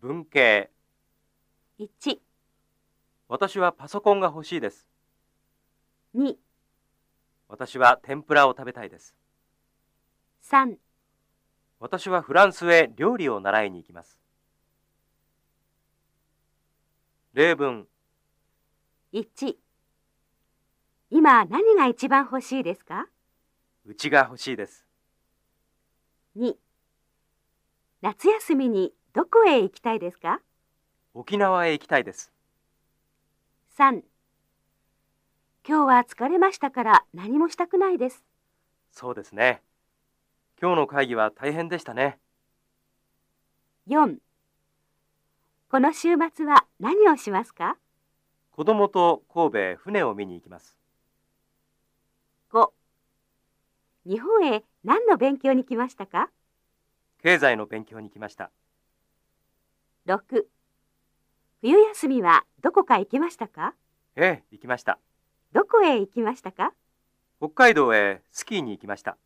文系。1、私はパソコンが欲しいです。2、私は天ぷらを食べたいです。3、私はフランスへ料理を習いに行きます。例文。1今何が一番欲しいですか？うちが欲しいです。2夏休みにどこへ行きたいですか？沖縄へ行きたいです。3今日は疲れましたから何もしたくないです。そうですね。今日の会議は大変でしたね。4この週末は何をしますか？子供と神戸へ船を見に行きます。5日本へ何の勉強に来ましたか？経済の勉強に来ました6冬休みはどこか行きましたか？ええ行きました。どこへ行きましたか？北海道へスキーに行きました